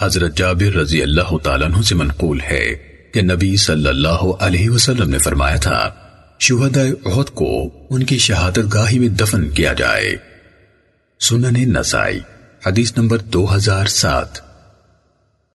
حضرت جابر رضی اللہ تعالیٰ عنہ سے منقول ہے کہ نبی صلی اللہ علیہ وسلم نے فرمایا تھا، شہداء عہد کو ان کی شہادت گاہی میں دفن کیا جائے۔ سنن نسائی، حدیث نمبر دو ہزار سات۔